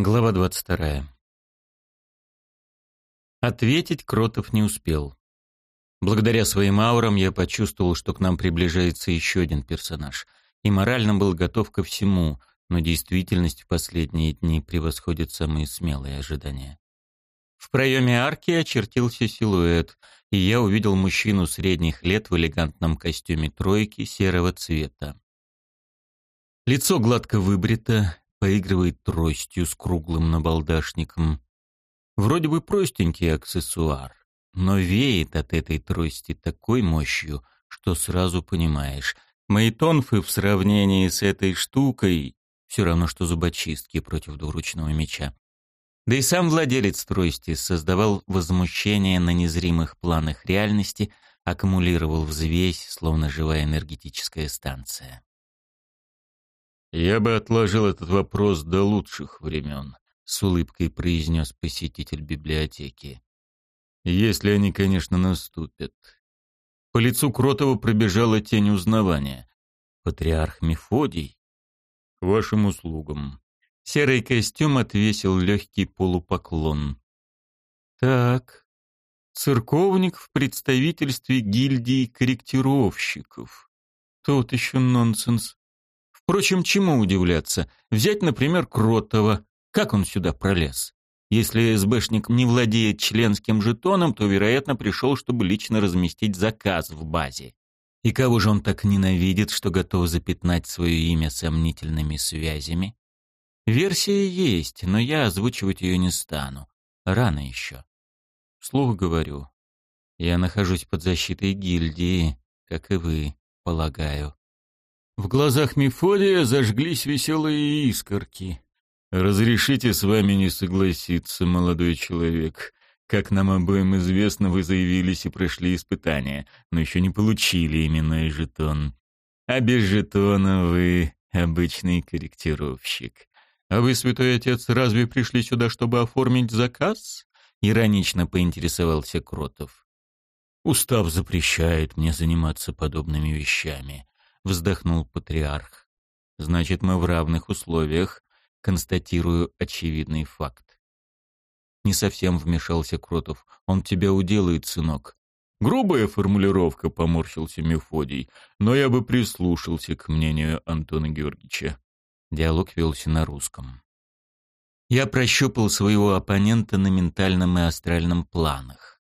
Глава 22. Ответить Кротов не успел. Благодаря своим аурам я почувствовал, что к нам приближается еще один персонаж, и морально был готов ко всему, но действительность в последние дни превосходит самые смелые ожидания. В проеме арки очертился силуэт, и я увидел мужчину средних лет в элегантном костюме тройки серого цвета. Лицо гладко выбрито, поигрывает тростью с круглым набалдашником. Вроде бы простенький аксессуар, но веет от этой трости такой мощью, что сразу понимаешь, мои тонфы в сравнении с этой штукой все равно, что зубочистки против двуручного меча. Да и сам владелец трости создавал возмущение на незримых планах реальности, аккумулировал взвесь, словно живая энергетическая станция. «Я бы отложил этот вопрос до лучших времен», — с улыбкой произнес посетитель библиотеки. «Если они, конечно, наступят». По лицу Кротова пробежала тень узнавания. «Патриарх Мефодий?» «К вашим услугам». Серый костюм отвесил легкий полупоклон. «Так, церковник в представительстве гильдии корректировщиков. Тот еще нонсенс. Впрочем, чему удивляться? Взять, например, Кротова. Как он сюда пролез? Если СБшник не владеет членским жетоном, то, вероятно, пришел, чтобы лично разместить заказ в базе. И кого же он так ненавидит, что готов запятнать свое имя сомнительными связями? Версия есть, но я озвучивать ее не стану. Рано еще. Вслух говорю. Я нахожусь под защитой гильдии, как и вы, полагаю. В глазах Мефодия зажглись веселые искорки. «Разрешите с вами не согласиться, молодой человек. Как нам обоим известно, вы заявились и прошли испытания, но еще не получили именной жетон. А без жетона вы обычный корректировщик. А вы, святой отец, разве пришли сюда, чтобы оформить заказ?» Иронично поинтересовался Кротов. «Устав запрещает мне заниматься подобными вещами», вздохнул патриарх. Значит, мы в равных условиях, констатирую очевидный факт. Не совсем вмешался Кротов. Он тебя уделает, сынок. Грубая формулировка, поморщился Мефодий, но я бы прислушался к мнению Антона Георгиевича. Диалог велся на русском. Я прощупал своего оппонента на ментальном и астральном планах.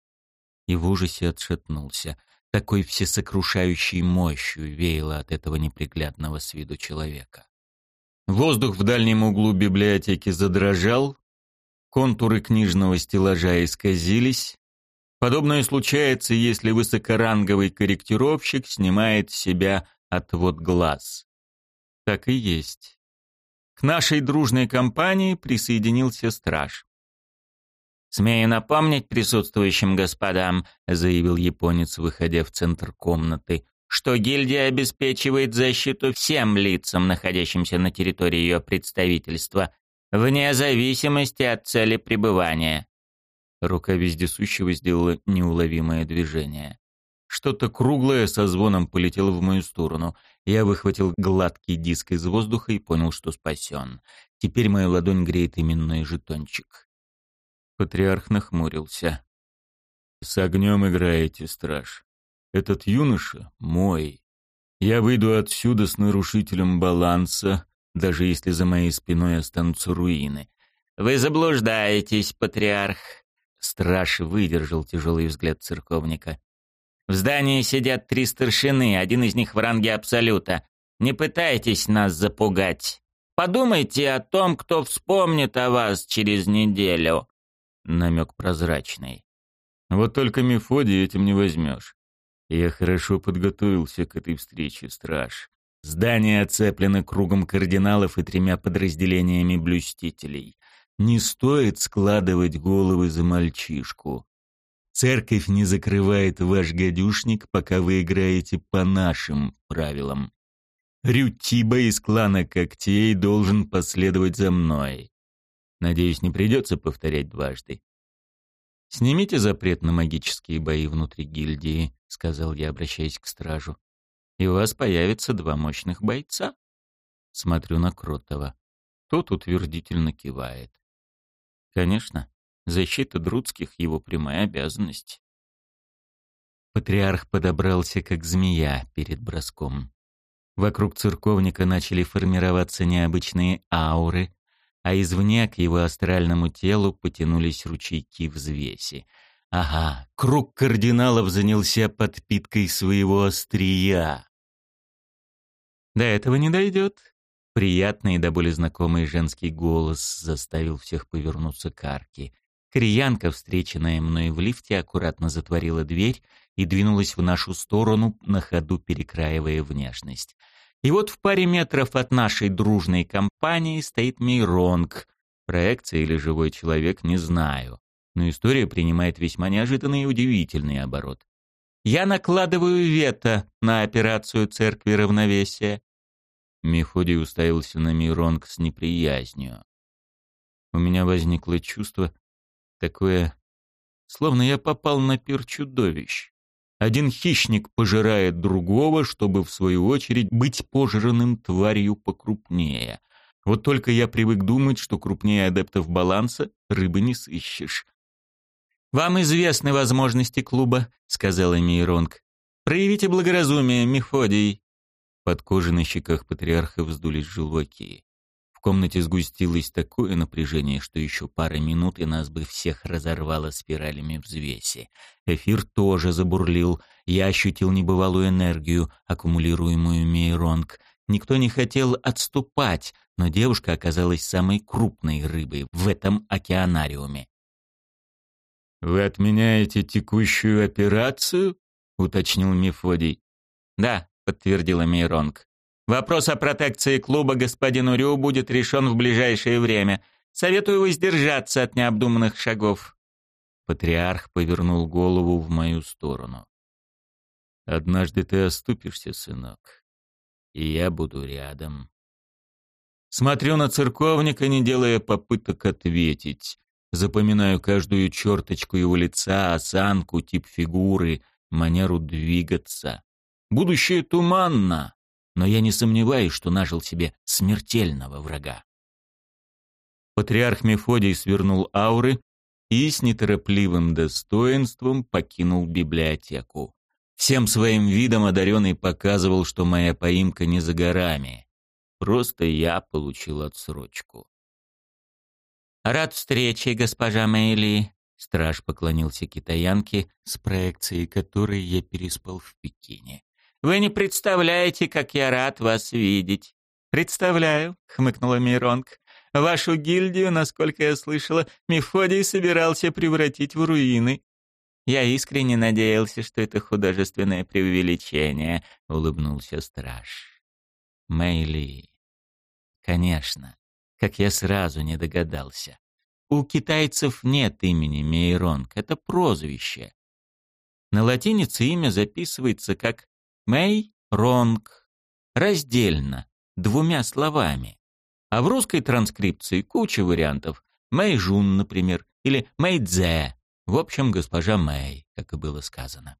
И в ужасе отшатнулся такой всесокрушающей мощью веяло от этого неприглядного с виду человека. Воздух в дальнем углу библиотеки задрожал, контуры книжного стеллажа исказились. Подобное случается, если высокоранговый корректировщик снимает себя отвод глаз. Так и есть. К нашей дружной компании присоединился страж. «Смею напомнить присутствующим господам», — заявил японец, выходя в центр комнаты, «что гильдия обеспечивает защиту всем лицам, находящимся на территории ее представительства, вне зависимости от цели пребывания». Рука вездесущего сделала неуловимое движение. Что-то круглое со звоном полетело в мою сторону. Я выхватил гладкий диск из воздуха и понял, что спасен. Теперь мою ладонь греет именной жетончик. Патриарх нахмурился. «С огнем играете, страж. Этот юноша мой. Я выйду отсюда с нарушителем баланса, даже если за моей спиной останутся руины. Вы заблуждаетесь, патриарх». Страж выдержал тяжелый взгляд церковника. «В здании сидят три старшины, один из них в ранге Абсолюта. Не пытайтесь нас запугать. Подумайте о том, кто вспомнит о вас через неделю намек прозрачный. Вот только Мефодий этим не возьмешь. Я хорошо подготовился к этой встрече, страж. Здание оцеплено кругом кардиналов и тремя подразделениями блюстителей. Не стоит складывать головы за мальчишку. Церковь не закрывает ваш гадюшник, пока вы играете по нашим правилам. Рютиба из клана когтей должен последовать за мной. Надеюсь, не придется повторять дважды. «Снимите запрет на магические бои внутри гильдии», — сказал я, обращаясь к стражу. «И у вас появится два мощных бойца». Смотрю на Кротова. Тот утвердительно кивает. Конечно, защита Друцких — его прямая обязанность. Патриарх подобрался, как змея перед броском. Вокруг церковника начали формироваться необычные ауры, а извне к его астральному телу потянулись ручейки взвеси. Ага, круг кардиналов занялся подпиткой своего острия. До этого не дойдет. Приятный и до боли знакомый женский голос заставил всех повернуться к арке. Кореянка, встреченная мной в лифте, аккуратно затворила дверь и двинулась в нашу сторону, на ходу перекраивая внешность. И вот в паре метров от нашей дружной компании стоит Мейронг. Проекция или живой человек, не знаю. Но история принимает весьма неожиданный и удивительный оборот. Я накладываю вето на операцию Церкви Равновесия. Мефодий уставился на Миронг с неприязнью. У меня возникло чувство такое, словно я попал на пир чудовищ. Один хищник пожирает другого, чтобы в свою очередь быть пожранным тварью покрупнее. Вот только я привык думать, что крупнее адептов баланса рыбы не сыщешь. «Вам известны возможности клуба», — сказала Мейронг. «Проявите благоразумие, Мефодий». Под кожей на щеках патриарха вздулись желваки. Комнате сгустилось такое напряжение, что еще пара минут, и нас бы всех разорвало спиралями взвеси. Эфир тоже забурлил. Я ощутил небывалую энергию, аккумулируемую Мейронг. Никто не хотел отступать, но девушка оказалась самой крупной рыбой в этом океанариуме. «Вы отменяете текущую операцию?» — уточнил Мефодий. «Да», — подтвердила Мейронг. «Вопрос о протекции клуба господину Рю будет решен в ближайшее время. Советую воздержаться от необдуманных шагов». Патриарх повернул голову в мою сторону. «Однажды ты оступишься, сынок, и я буду рядом». Смотрю на церковника, не делая попыток ответить. Запоминаю каждую черточку его лица, осанку, тип фигуры, манеру двигаться. Будущее туманно, но я не сомневаюсь, что нажил себе смертельного врага. Патриарх Мефодий свернул ауры и с неторопливым достоинством покинул библиотеку. Всем своим видом одаренный показывал, что моя поимка не за горами. Просто я получил отсрочку. «Рад встрече, госпожа Мэйли», — страж поклонился китаянке, с проекцией которой я переспал в Пекине. «Вы не представляете, как я рад вас видеть». «Представляю», — хмыкнула Миронг. «Вашу гильдию, насколько я слышала, Мефодий собирался превратить в руины». «Я искренне надеялся, что это художественное преувеличение», — улыбнулся страж. «Мэйли, конечно, как я сразу не догадался. У китайцев нет имени Мейронг, это прозвище. На латинице имя записывается как Мэй-Ронг, раздельно, двумя словами. А в русской транскрипции куча вариантов. Мэйжун, например, или Мэйдзе. В общем, госпожа Мэй, как и было сказано.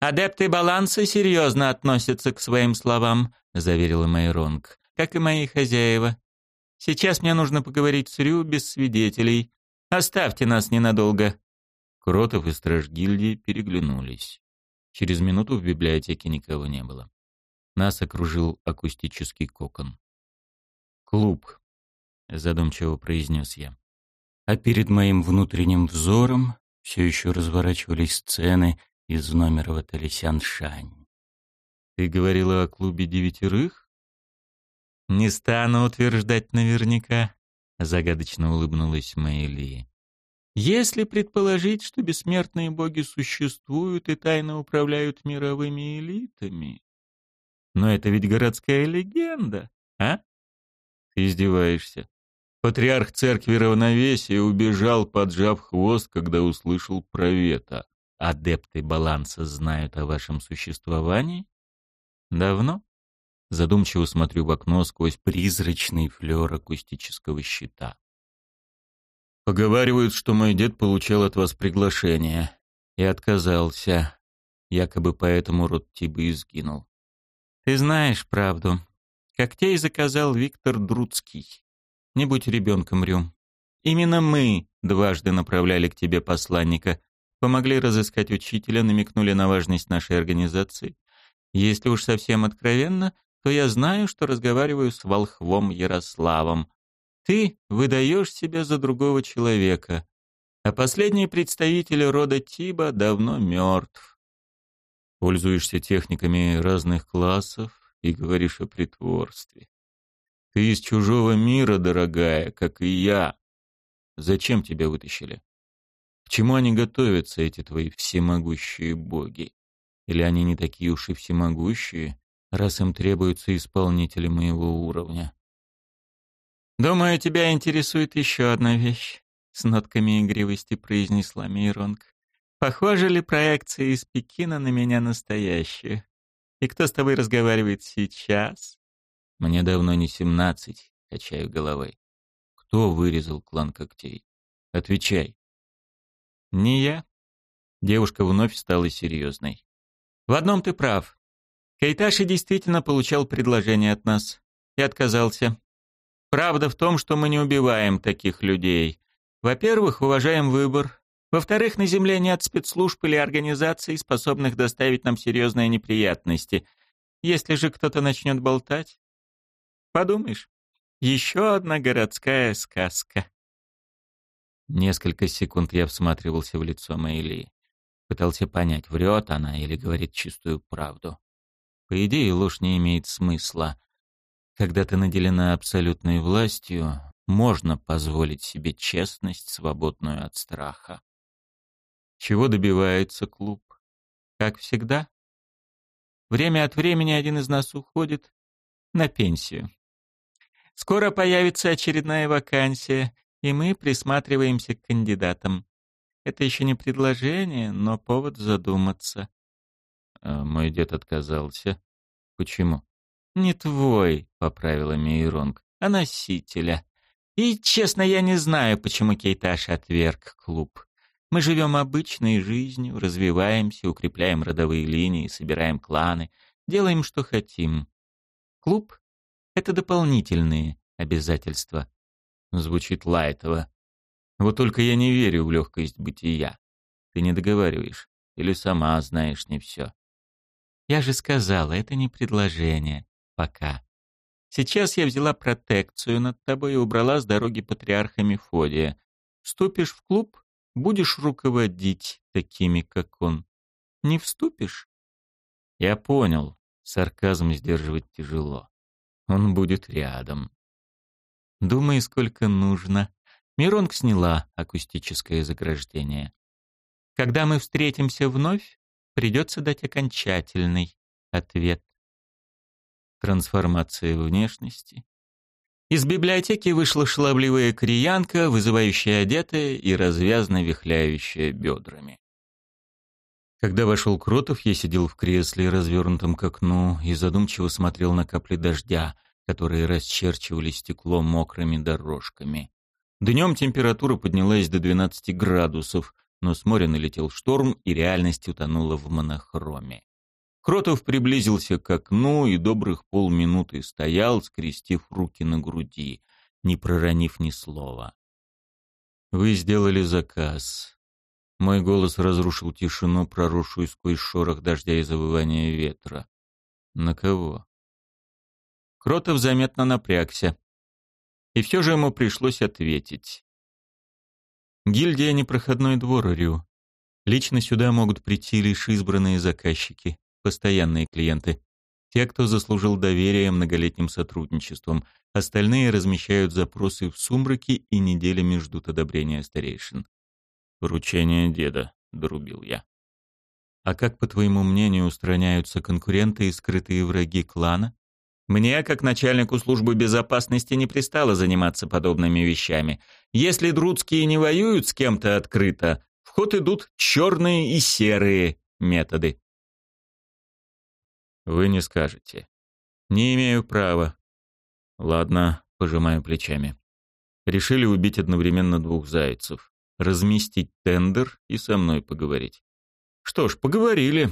«Адепты баланса серьезно относятся к своим словам», — заверила Мэйронг как и мои хозяева. Сейчас мне нужно поговорить с Рю без свидетелей. Оставьте нас ненадолго». Кротов и страж гильдии переглянулись. Через минуту в библиотеке никого не было. Нас окружил акустический кокон. «Клуб», — задумчиво произнес я. А перед моим внутренним взором все еще разворачивались сцены из номера в отеле Сяншань. «Ты говорила о клубе девятерых?» «Не стану утверждать наверняка», — загадочно улыбнулась Мэйли. «Если предположить, что бессмертные боги существуют и тайно управляют мировыми элитами. Но это ведь городская легенда, а?» «Ты издеваешься. Патриарх церкви равновесия убежал, поджав хвост, когда услышал про вето. Адепты баланса знают о вашем существовании? Давно?» Задумчиво смотрю в окно сквозь призрачный флёр акустического щита. Поговаривают, что мой дед получал от вас приглашение и отказался. Якобы поэтому род Тибы и сгинул. Ты знаешь правду. Когтей заказал Виктор Друцкий. Не будь ребенком, Рю. Именно мы дважды направляли к тебе посланника, помогли разыскать учителя, намекнули на важность нашей организации. Если уж совсем откровенно, то я знаю, что разговариваю с волхвом Ярославом. Ты выдаешь себя за другого человека, а последний представитель рода Тиба давно мертв. Пользуешься техниками разных классов и говоришь о притворстве. Ты из чужого мира, дорогая, как и я. Зачем тебя вытащили? К чему они готовятся, эти твои всемогущие боги? Или они не такие уж и всемогущие, раз им требуются исполнители моего уровня? «Думаю, тебя интересует еще одна вещь», — с нотками игривости произнесла Мейронг. «Похожа ли проекция из Пекина на меня настоящая? И кто с тобой разговаривает сейчас?» «Мне давно не семнадцать», — качаю головой. Кто вырезал клан когтей? Отвечай. Не я. Девушка вновь стала серьезной. В одном ты прав. Кайташи действительно получал предложение от нас и отказался. Правда в том, что мы не убиваем таких людей. Во-первых, уважаем выбор. Во-вторых, на Земле нет спецслужб или организаций, способных доставить нам серьезные неприятности. Если же кто-то начнет болтать, подумаешь, еще одна городская сказка. Несколько секунд я всматривался в лицо Мэйли. Пытался понять, врет она или говорит чистую правду. По идее, ложь не имеет смысла. Когда ты наделена абсолютной властью, можно позволить себе честность, свободную от страха. Чего добивается клуб? Как всегда? Время от времени один из нас уходит на пенсию. Скоро появится очередная вакансия, и мы присматриваемся к кандидатам. Это еще не предложение, но повод задуматься. А мой дед отказался. Почему? Не твой, поправила Мейронг, а носителя. И, честно, я не знаю, почему Кейташ отверг клуб. Мы живем обычной жизнью, развиваемся, укрепляем родовые линии, собираем кланы, делаем, что хотим. Клуб это дополнительные обязательства. Звучит лайтово. Вот только я не верю в легкость бытия. Ты не договариваешь. Или сама знаешь не все. Я же сказала, это не предложение. Пока. Сейчас я взяла протекцию над тобой и убрала с дороги патриарха Мефодия. Вступишь в клуб, будешь руководить такими, как он. Не вступишь? Я понял. Сарказм сдерживать тяжело. Он будет рядом. Думай, сколько нужно. Миронг сняла акустическое заграждение. Когда мы встретимся вновь, придется дать окончательный ответ. Трансформация внешности. Из библиотеки вышла шаловливая кореянка, вызывающая одетая и развязно вихляющая бедрами. Когда вошел Кротов, я сидел в кресле, развернутом к окну, и задумчиво смотрел на капли дождя, которые расчерчивали стекло мокрыми дорожками. Днем температура поднялась до 12 градусов, но с моря налетел шторм, и реальность утонула в монохроме. Кротов приблизился к окну и добрых полминуты стоял, скрестив руки на груди, не проронив ни слова. «Вы сделали заказ», мой голос разрушил тишину, проросшую сквозь шорох дождя и завывание ветра. На кого? Кротов заметно напрягся. И все же ему пришлось ответить. Гильдия — непроходной двор, Рю. Лично сюда могут прийти лишь избранные заказчики, постоянные клиенты. Те, кто заслужил доверие многолетним сотрудничеством. Остальные размещают запросы в сумраке и неделями ждут одобрения старейшин. «Поручение деда», — дорубил я. «А как, по твоему мнению, устраняются конкуренты и скрытые враги клана?» Мне, как начальнику службы безопасности, не пристало заниматься подобными вещами. Если друдские не воюют с кем-то открыто, в ход идут черные и серые методы. Вы не скажете. Не имею права. Ладно, пожимаю плечами. Решили убить одновременно двух зайцев разместить тендер и со мной поговорить. Что ж, поговорили.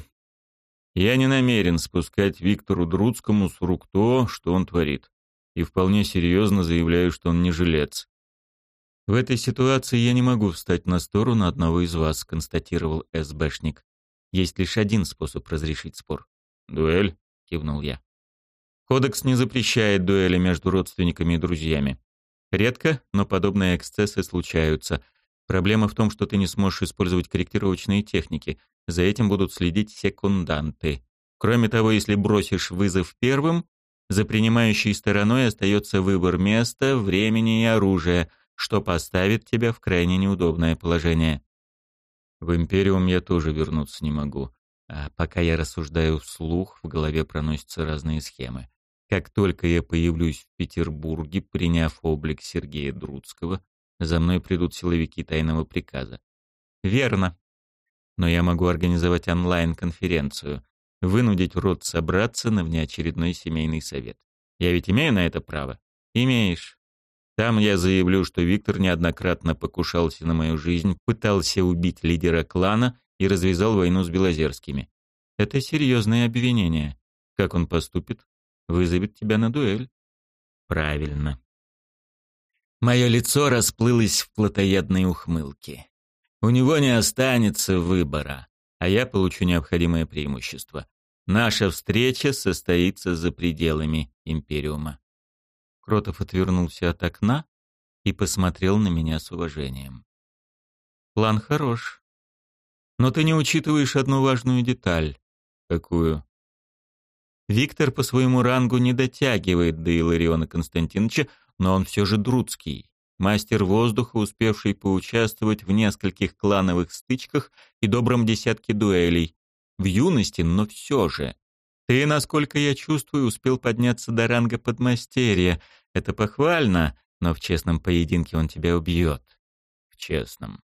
Я не намерен спускать Виктору Друцкому с рук то, что он творит. И вполне серьезно заявляю, что он не жилец. «В этой ситуации я не могу встать на сторону одного из вас», — констатировал СБшник. «Есть лишь один способ разрешить спор». «Дуэль?» — кивнул я. «Кодекс не запрещает дуэли между родственниками и друзьями. Редко, но подобные эксцессы случаются. Проблема в том, что ты не сможешь использовать корректировочные техники. За этим будут следить секунданты. Кроме того, если бросишь вызов первым, за принимающей стороной остается выбор места, времени и оружия — что поставит тебя в крайне неудобное положение. В Империум я тоже вернуться не могу. А пока я рассуждаю вслух, в голове проносятся разные схемы. Как только я появлюсь в Петербурге, приняв облик Сергея Друцкого, за мной придут силовики тайного приказа. Верно. Но я могу организовать онлайн-конференцию, вынудить род собраться на внеочередной семейный совет. Я ведь имею на это право? Имеешь. Там я заявлю, что Виктор неоднократно покушался на мою жизнь, пытался убить лидера клана и развязал войну с Белозерскими. Это серьезное обвинение. Как он поступит? Вызовет тебя на дуэль. Правильно. Мое лицо расплылось в плотоядной ухмылке. У него не останется выбора, а я получу необходимое преимущество. Наша встреча состоится за пределами Империума. Кротов отвернулся от окна и посмотрел на меня с уважением. «План хорош. Но ты не учитываешь одну важную деталь». «Какую?» Виктор по своему рангу не дотягивает до Илариона Константиновича, но он все же Друцкий, мастер воздуха, успевший поучаствовать в нескольких клановых стычках и добром десятке дуэлей. В юности, но все же. Ты, насколько я чувствую, успел подняться до ранга подмастерья. Это похвально, но в честном поединке он тебя убьет. В честном.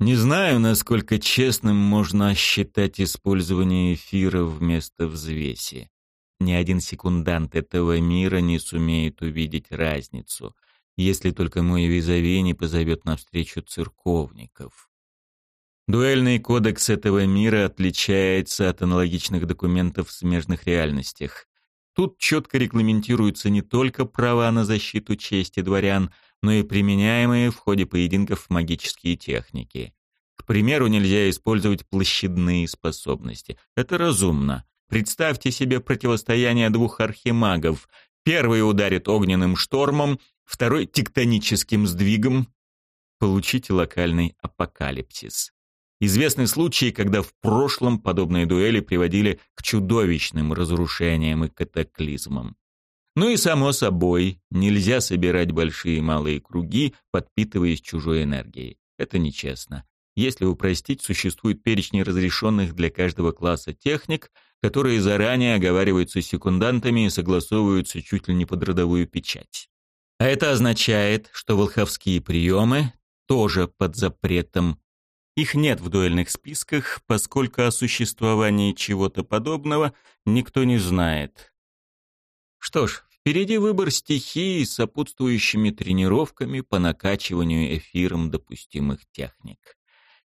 Не знаю, насколько честным можно считать использование эфира вместо взвеси. Ни один секундант этого мира не сумеет увидеть разницу, если только мой визави не позовет навстречу церковников. Дуэльный кодекс этого мира отличается от аналогичных документов в смежных реальностях. Тут четко регламентируются не только права на защиту чести дворян, но и применяемые в ходе поединков магические техники. К примеру, нельзя использовать площадные способности. Это разумно. Представьте себе противостояние двух архимагов. Первый ударит огненным штормом, второй — тектоническим сдвигом. Получите локальный апокалипсис. Известны случаи, когда в прошлом подобные дуэли приводили к чудовищным разрушениям и катаклизмам. Ну и само собой, нельзя собирать большие и малые круги, подпитываясь чужой энергией. Это нечестно. Если упростить, существует перечень разрешенных для каждого класса техник, которые заранее оговариваются секундантами и согласовываются чуть ли не под родовую печать. А это означает, что волховские приемы тоже под запретом, их нет в дуэльных списках, поскольку о существовании чего-то подобного никто не знает. Что ж, впереди выбор стихии с сопутствующими тренировками по накачиванию эфиром допустимых техник.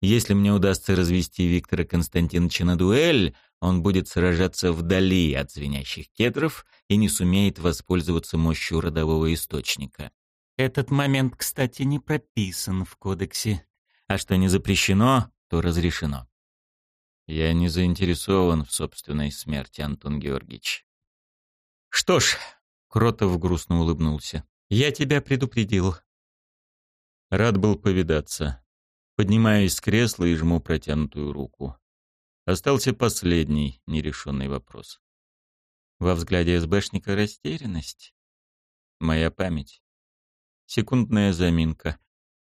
Если мне удастся развести Виктора Константиновича на дуэль, он будет сражаться вдали от звенящих кедров и не сумеет воспользоваться мощью родового источника. Этот момент, кстати, не прописан в кодексе а что не запрещено, то разрешено. Я не заинтересован в собственной смерти, Антон Георгиевич. Что ж, Кротов грустно улыбнулся. Я тебя предупредил. Рад был повидаться. Поднимаюсь с кресла и жму протянутую руку. Остался последний нерешенный вопрос. Во взгляде СБшника растерянность. Моя память. Секундная заминка.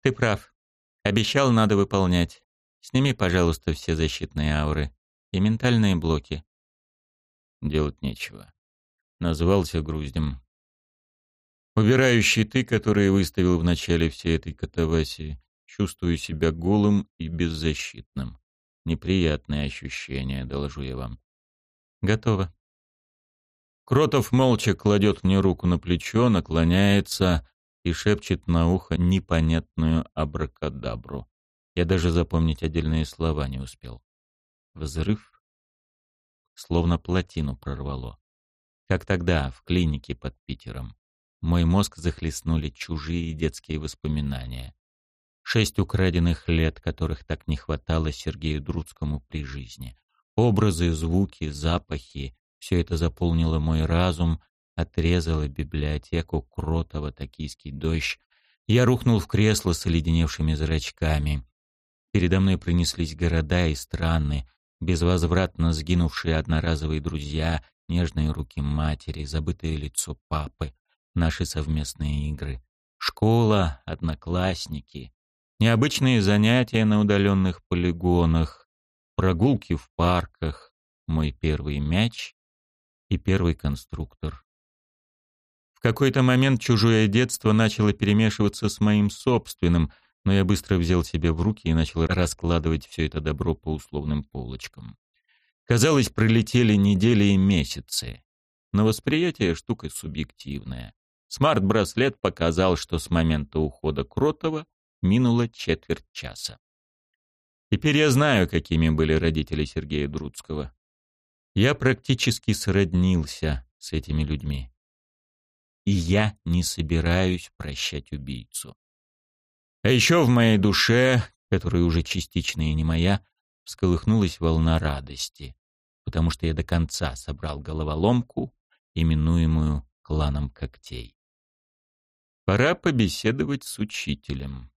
Ты прав. Обещал, надо выполнять. Сними, пожалуйста, все защитные ауры и ментальные блоки. Делать нечего. Назывался груздем. Убирающий ты, который выставил в начале всей этой катавасии, чувствую себя голым и беззащитным. Неприятное ощущение, доложу я вам. Готово. Кротов молча кладет мне руку на плечо, наклоняется, и шепчет на ухо непонятную абракадабру. Я даже запомнить отдельные слова не успел. Взрыв. Словно плотину прорвало. Как тогда, в клинике под Питером. Мой мозг захлестнули чужие детские воспоминания. Шесть украденных лет, которых так не хватало Сергею Друцкому при жизни. Образы, звуки, запахи — все это заполнило мой разум, отрезало библиотеку Кротова «Токийский дождь». Я рухнул в кресло с оледеневшими зрачками. Передо мной пронеслись города и страны, безвозвратно сгинувшие одноразовые друзья, нежные руки матери, забытое лицо папы, наши совместные игры. Школа, одноклассники, необычные занятия на удаленных полигонах, прогулки в парках, мой первый мяч и первый конструктор. В какой-то момент чужое детство начало перемешиваться с моим собственным — но я быстро взял себя в руки и начал раскладывать все это добро по условным полочкам. Казалось, пролетели недели и месяцы. Но восприятие — штука субъективная. Смарт-браслет показал, что с момента ухода Кротова минуло четверть часа. Теперь я знаю, какими были родители Сергея Друцкого. Я практически сроднился с этими людьми. И я не собираюсь прощать убийцу. А еще в моей душе, которая уже частично и не моя, всколыхнулась волна радости, потому что я до конца собрал головоломку, именуемую кланом когтей. Пора побеседовать с учителем.